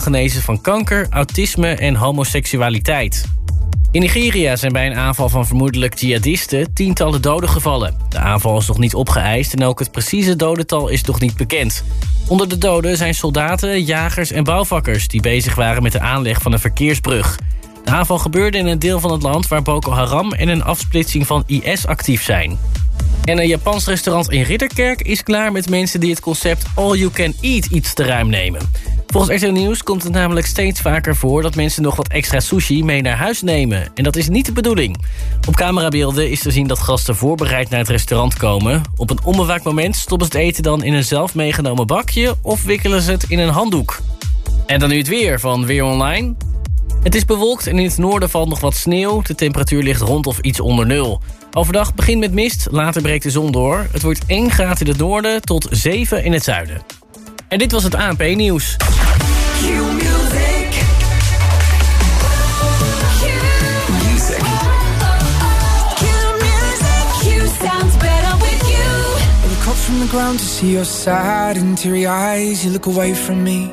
genezen van kanker, autisme en homoseksualiteit. In Nigeria zijn bij een aanval van vermoedelijk jihadisten tientallen doden gevallen. De aanval is nog niet opgeëist en ook het precieze dodental is nog niet bekend. Onder de doden zijn soldaten, jagers en bouwvakkers... die bezig waren met de aanleg van een verkeersbrug. De aanval gebeurde in een deel van het land waar Boko Haram... en een afsplitsing van IS actief zijn. En een Japans restaurant in Ridderkerk is klaar met mensen... die het concept All You Can Eat iets te ruim nemen. Volgens RTL Nieuws komt het namelijk steeds vaker voor... dat mensen nog wat extra sushi mee naar huis nemen. En dat is niet de bedoeling. Op camerabeelden is te zien dat gasten voorbereid naar het restaurant komen. Op een onbewaakt moment stoppen ze het eten dan in een zelf meegenomen bakje... of wikkelen ze het in een handdoek. En dan nu het weer van Weer Online. Het is bewolkt en in het noorden valt nog wat sneeuw. De temperatuur ligt rond of iets onder nul. Overdag begint met mist, later breekt de zon door. Het wordt 1 graad in het noorden tot 7 in het zuiden. En dit was het ANP-nieuws. from the ground to see your sad and teary eyes. You look away from me,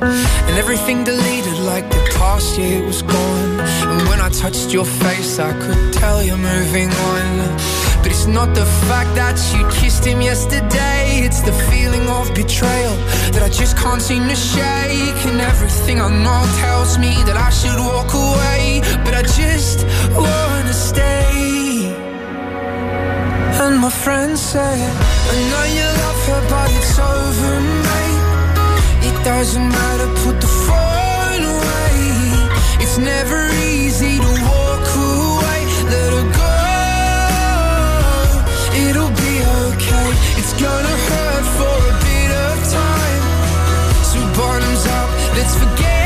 And everything deleted like the past year was gone. And when I touched your face, I could tell you're moving on. But it's not the fact that you kissed him yesterday, it's the feeling of betrayal that I just can't seem to shake. And everything I know tells me that I should walk away, but I just wanna stay. And my friend said, I know you love her, but it's over, mate. It doesn't matter, put the phone away. It's never easy to walk away. Let her go. It'll be okay. It's gonna hurt for a bit of time. So bottoms up, let's forget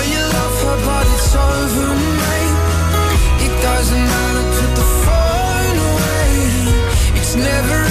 Never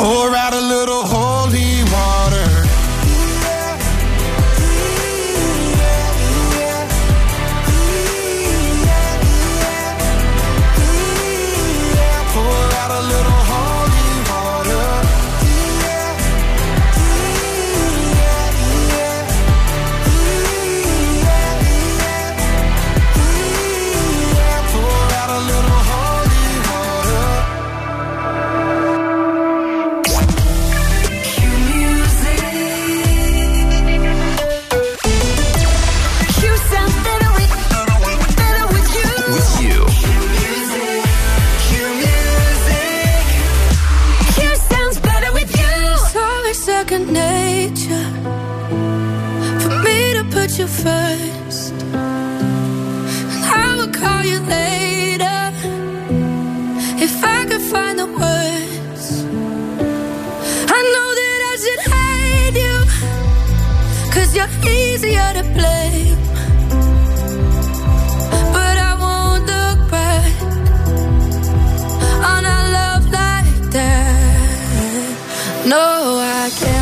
Pour out a little you're easier to blame. But I won't look back on a love like that. No, I can't.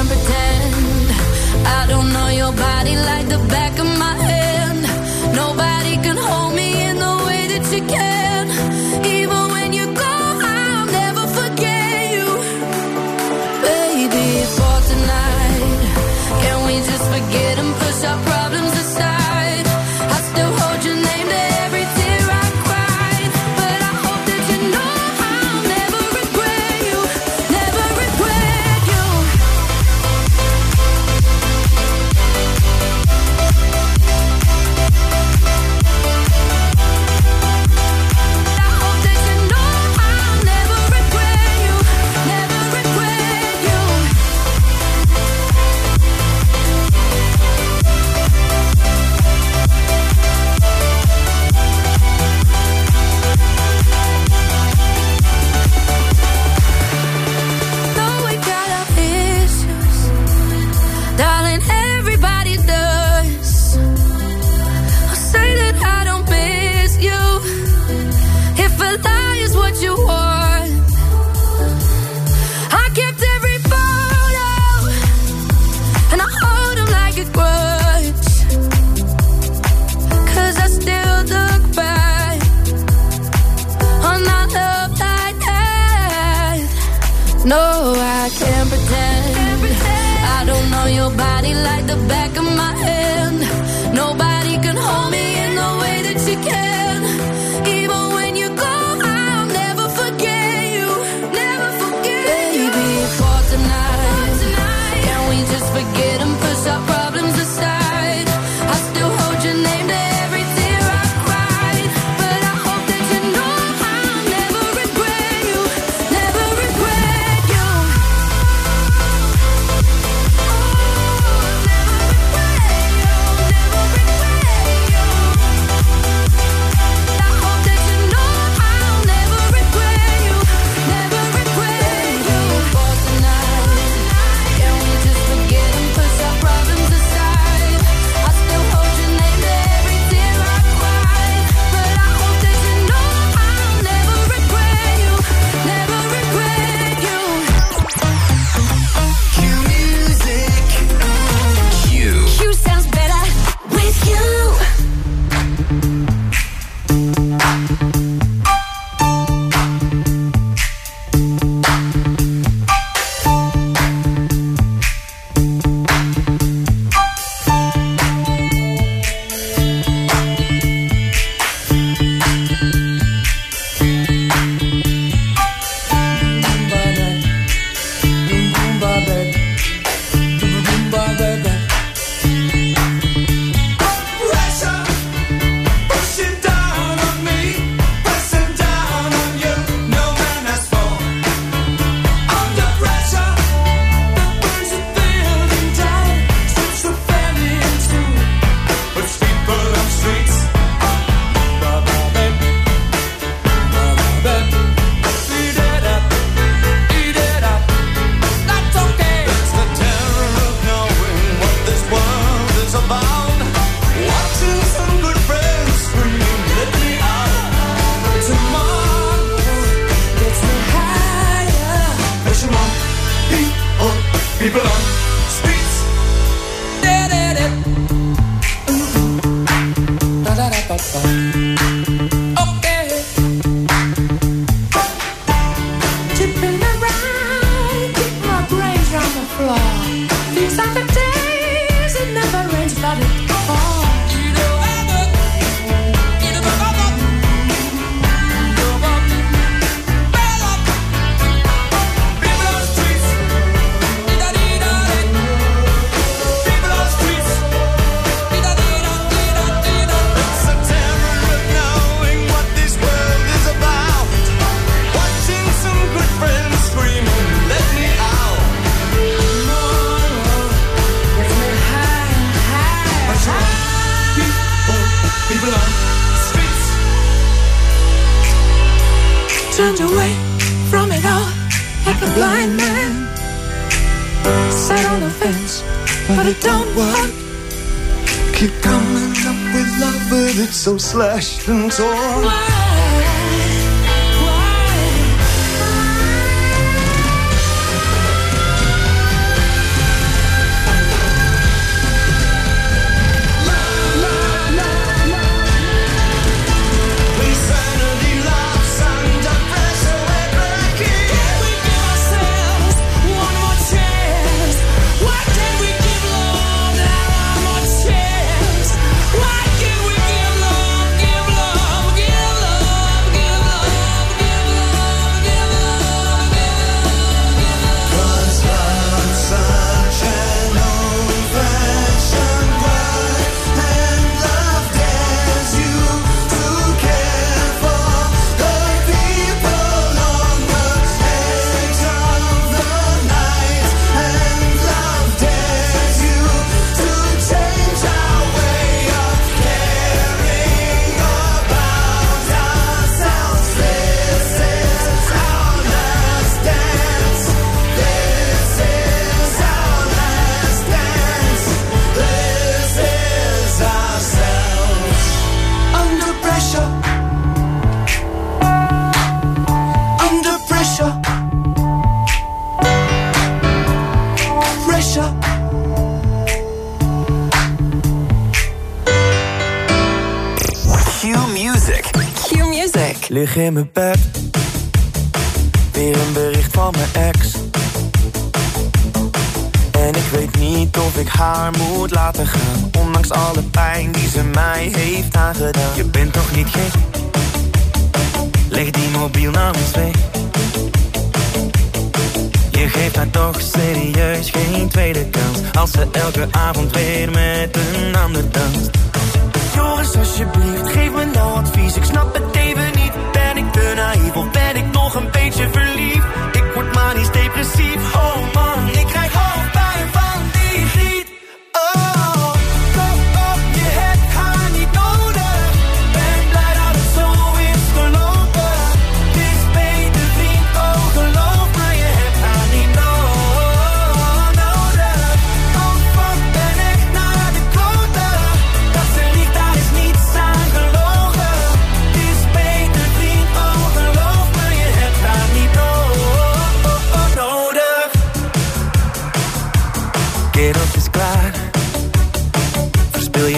crème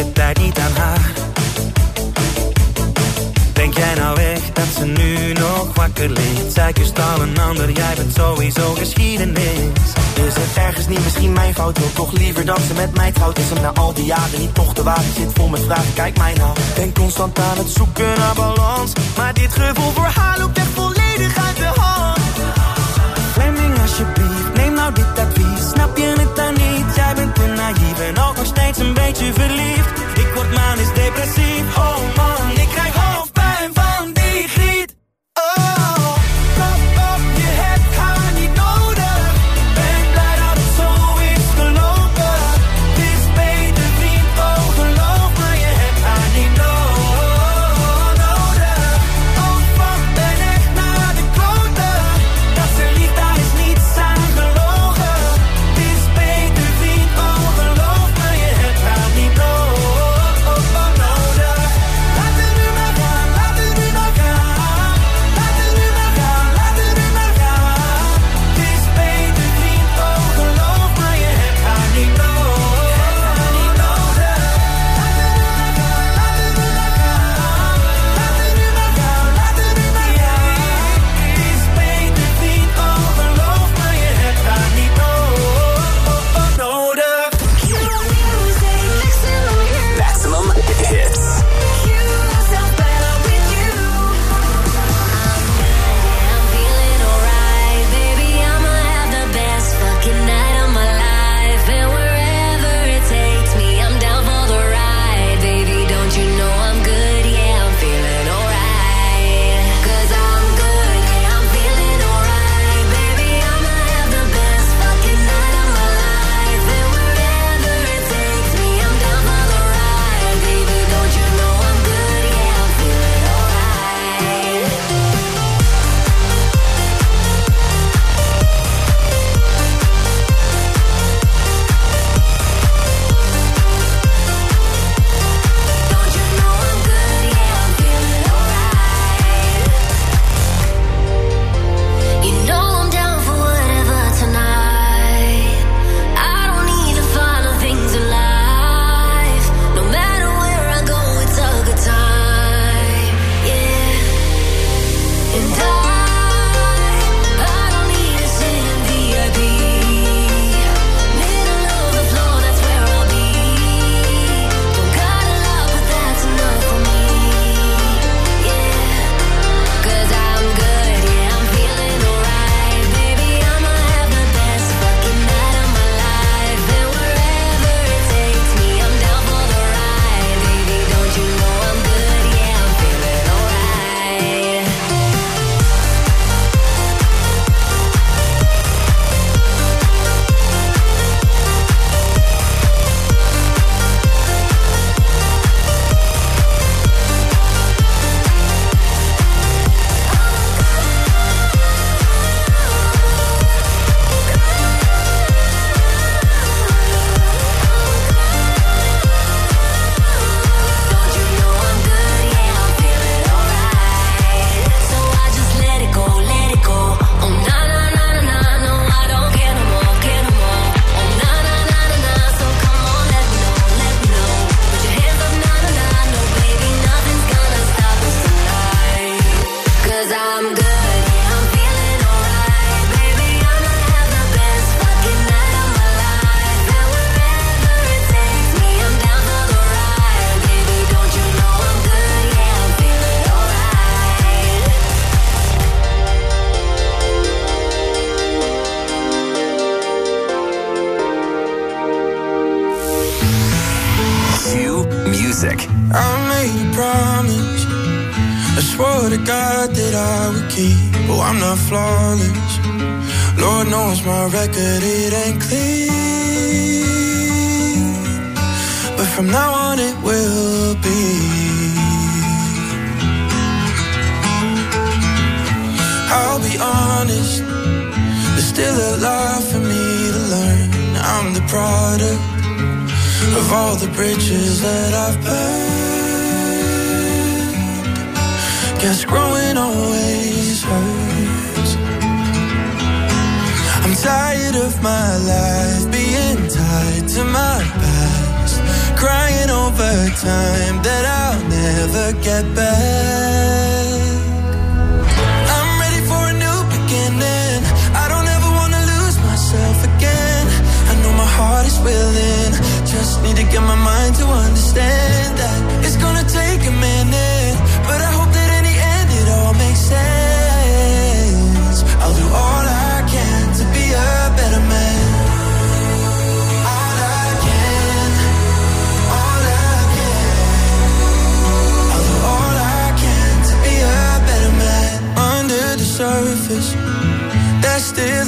je tijd niet aan haar. Denk jij nou echt dat ze nu nog wakker ligt? Zij kust al een ander, jij bent sowieso geschiedenis. Is het ergens niet misschien mijn fout? Wil toch liever dat ze met mij trouwt. Is hem na al die jaren niet toch de waarheid zit vol met vragen? Kijk mij nou. Denk constant aan het zoeken naar balans. Maar dit gevoel voor haar loopt echt volledig uit de hand. Fleming alsjeblieft, neem nou dit advies. Snap je nou? ben ook nog steeds een beetje verliefd. Ik word manisch depressief, oh man, ik krijg hoofdpijn.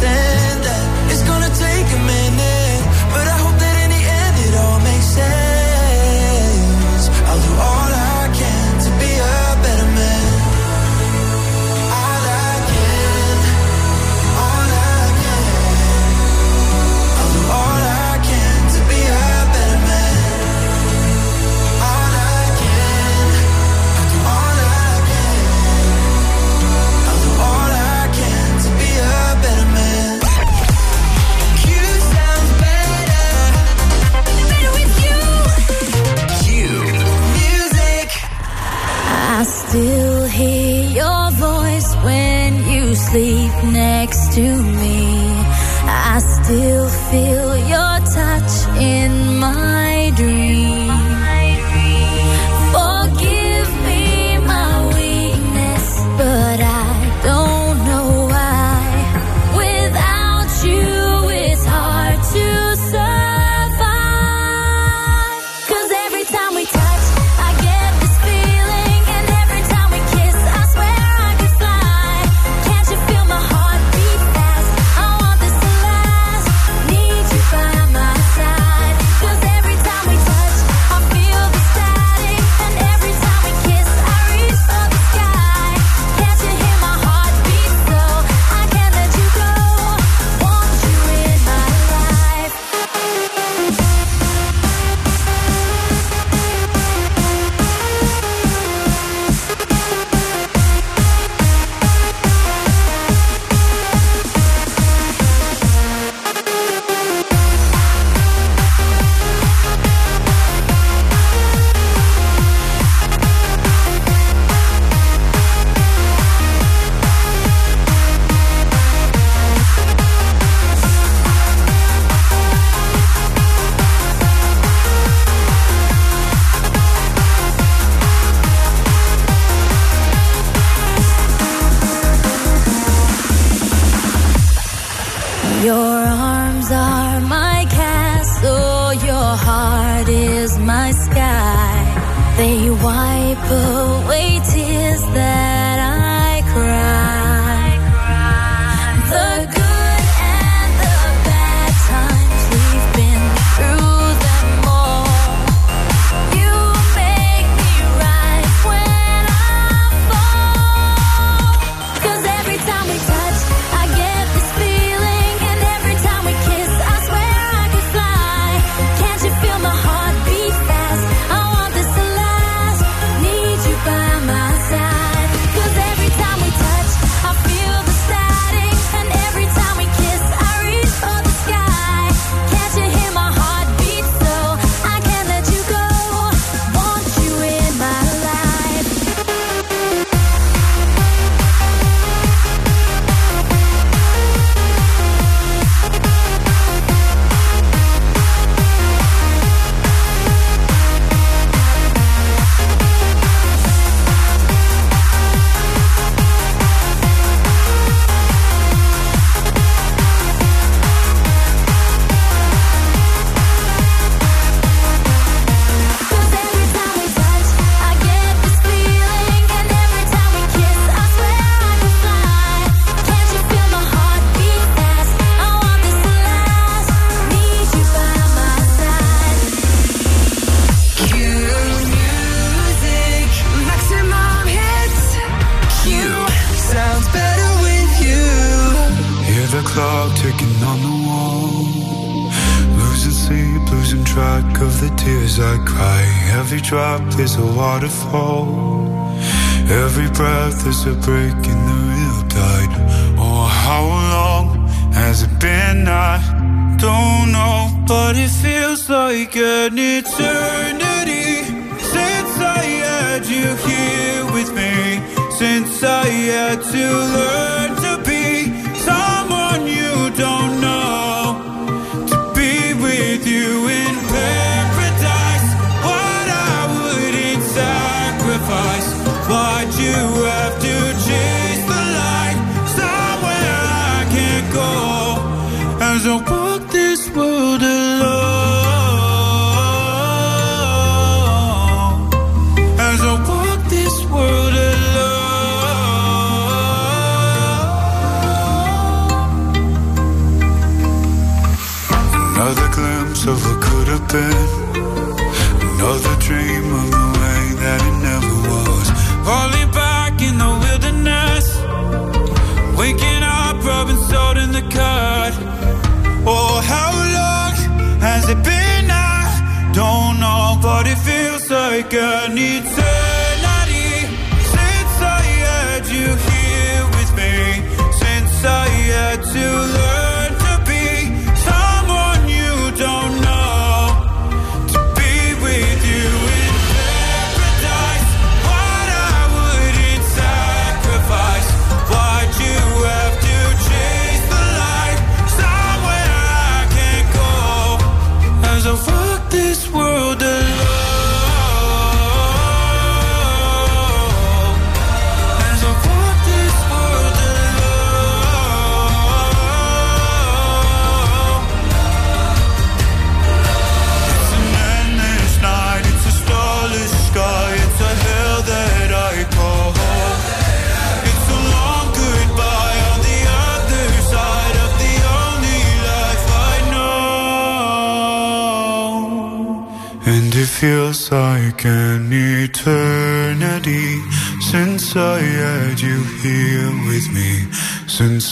understand to me. I still feel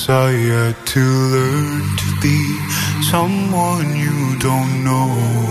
Had to learn to be someone you don't know.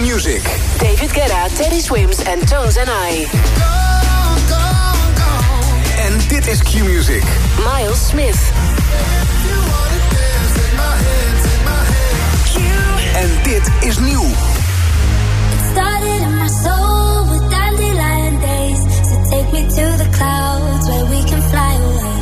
music. David Guetta, Teddy Swims en Tones and I. Go, go, go. En dit is Q Music. Miles Smith. En dit is nieuw. It started in my soul with dandelion days. So take me to the clouds where we can fly away.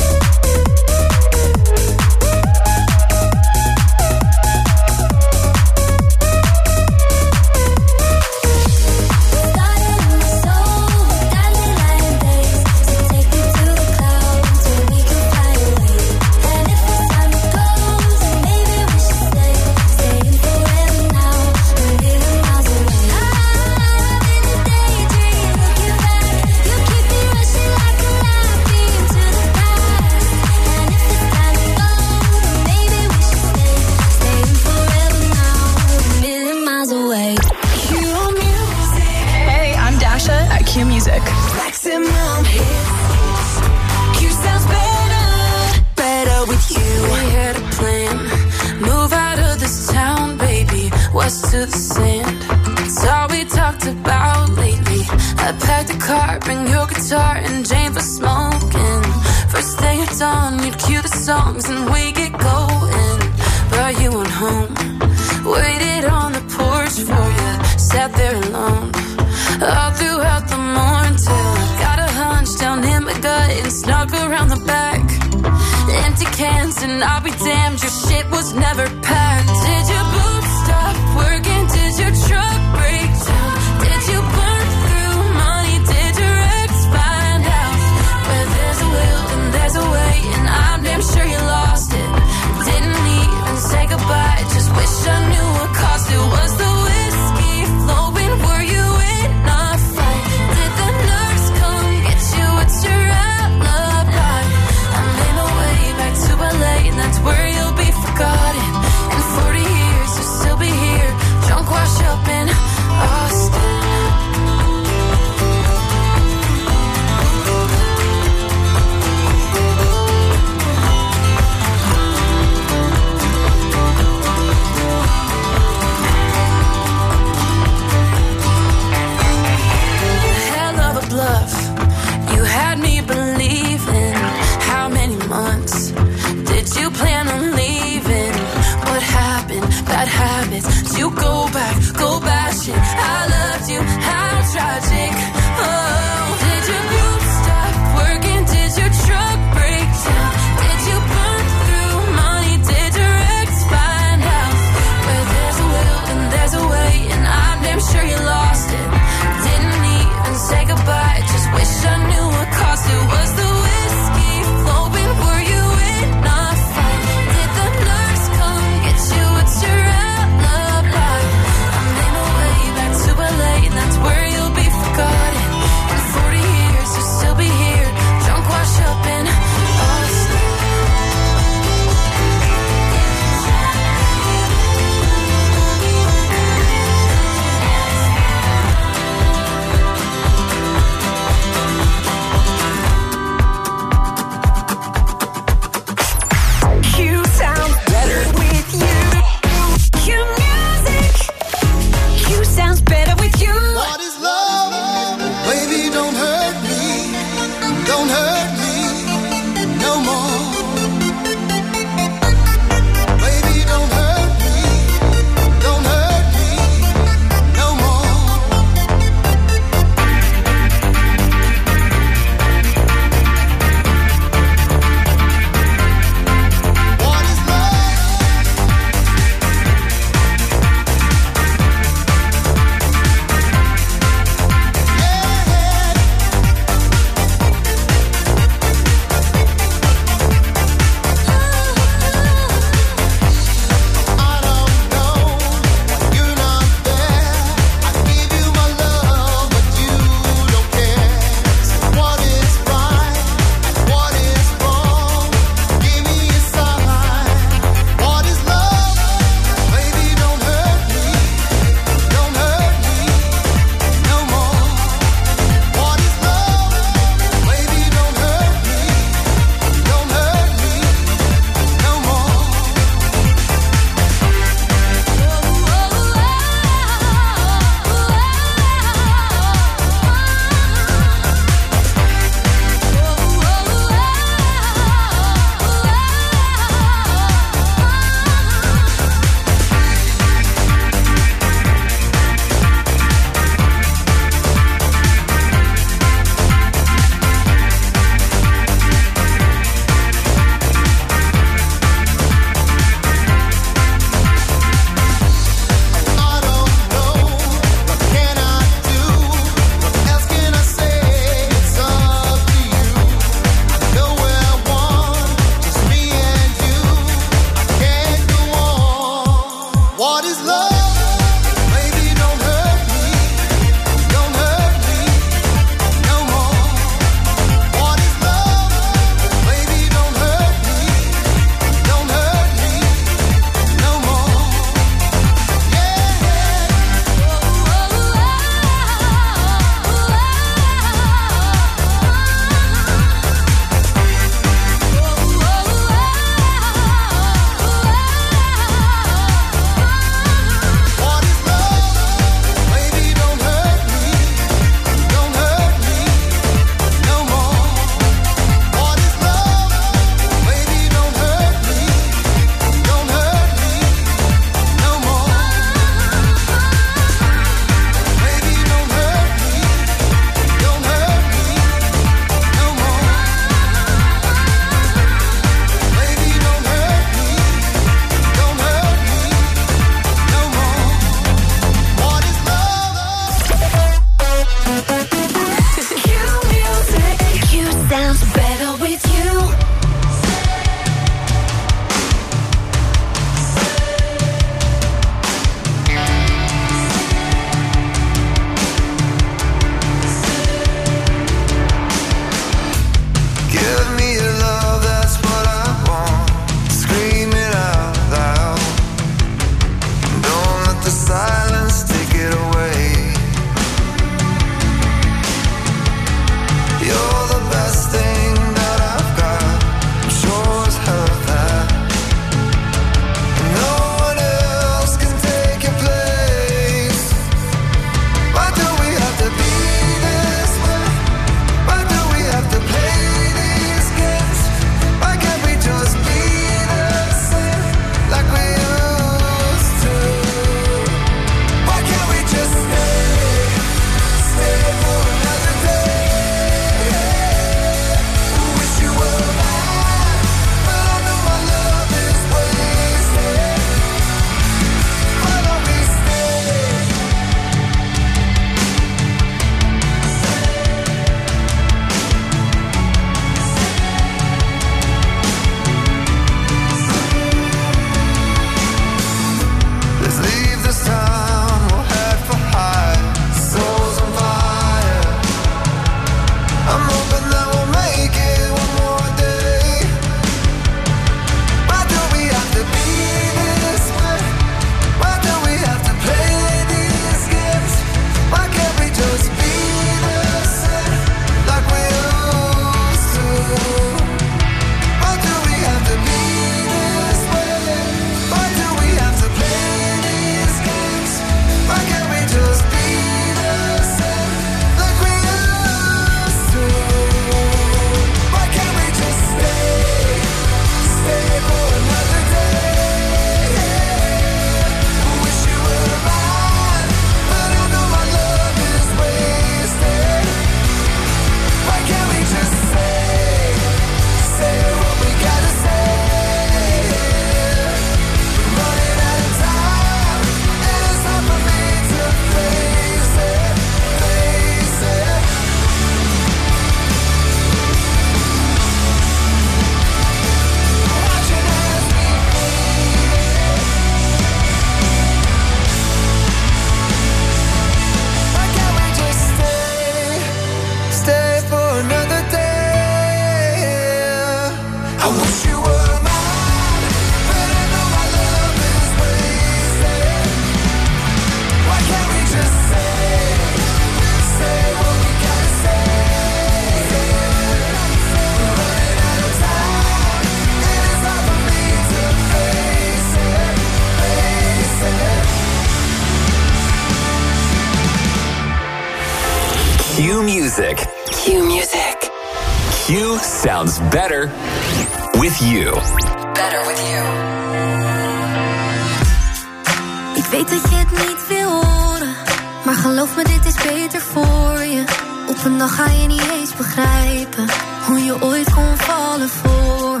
begrijpen hoe je ooit kon vallen voor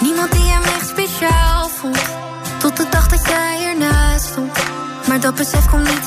Niemand die hem echt speciaal vond, tot de dag dat jij ernaast stond. Maar dat besef komt niet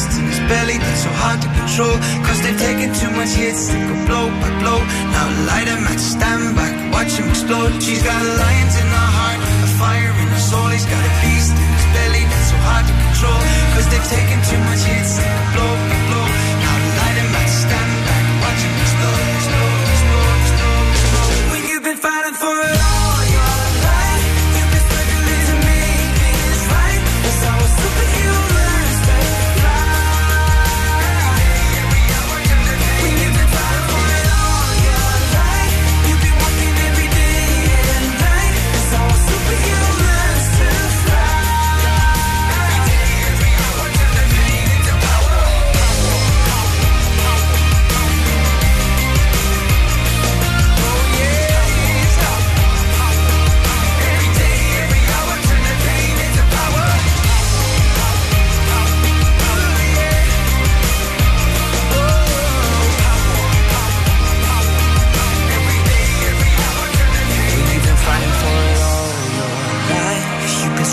cysts in his belly that's so hard to control. Cause they've taken too much hits that go blow by blow. Now light a match, stand back, watch him explode. She's got a lions in her heart, a fire in her soul. He's got a beast in his belly that's so hard to control. Cause they've taken too much hits that go blow by blow. Now light a match, stand back, watch him explode. explode, explode, explode, explode. When you've been fighting for it.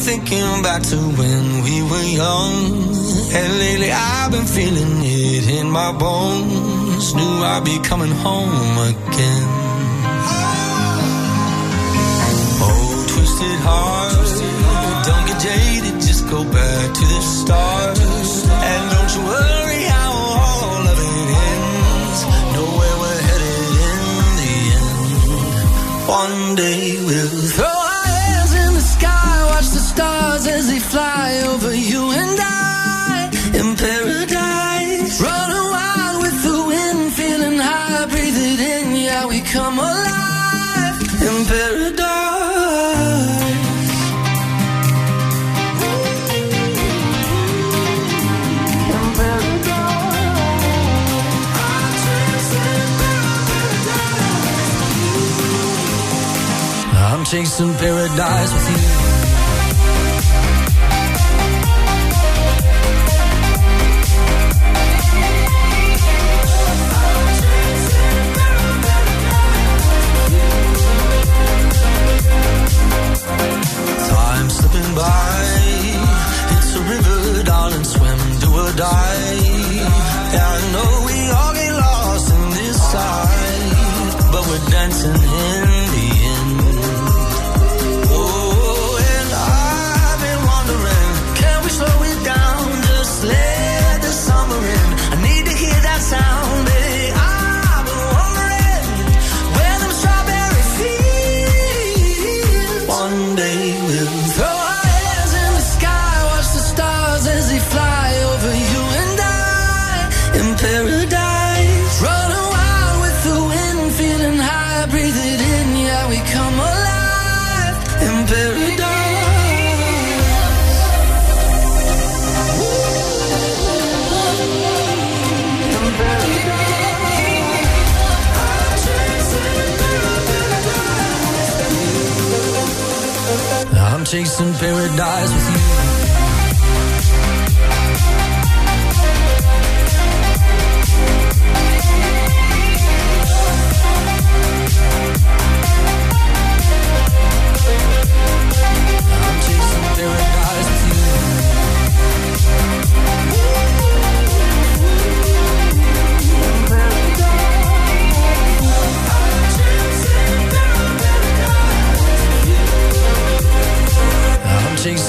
thinking back to when we were young. And lately I've been feeling it in my bones. Knew I'd be coming home again. Oh, twisted heart. Don't get jaded, just go back to the start. And don't you worry how all of it ends. Know where we're headed in the end. One day we'll throw stars as they fly over you and I in paradise. Running wild with the wind, feeling high, breathe it in, yeah, we come alive in paradise. I'm chasing paradise with you. Chasing paradise with you.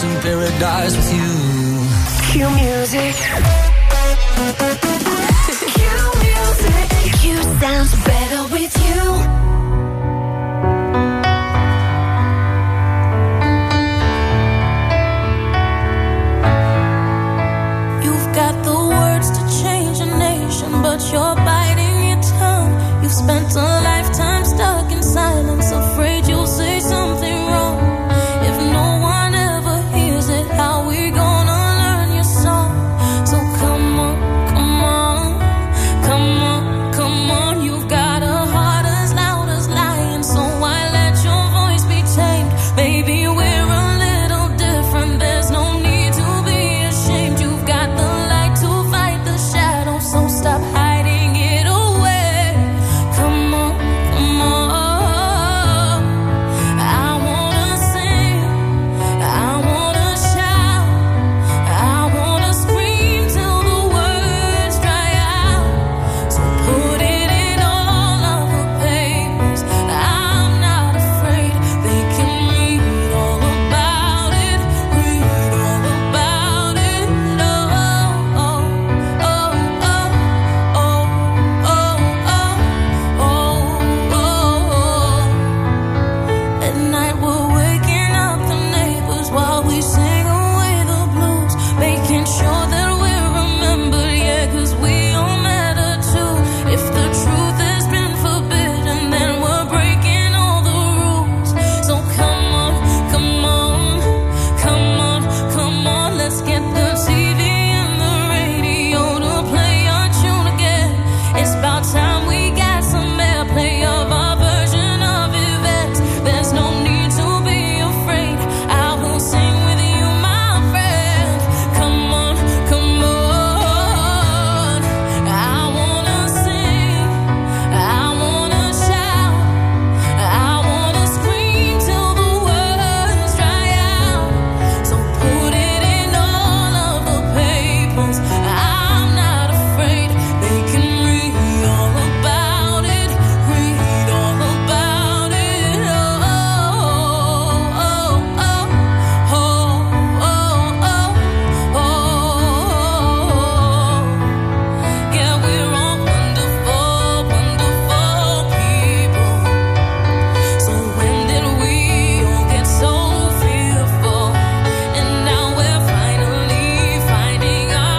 I'm paradise with you. Qmusic. Cue music. Q sounds better with you.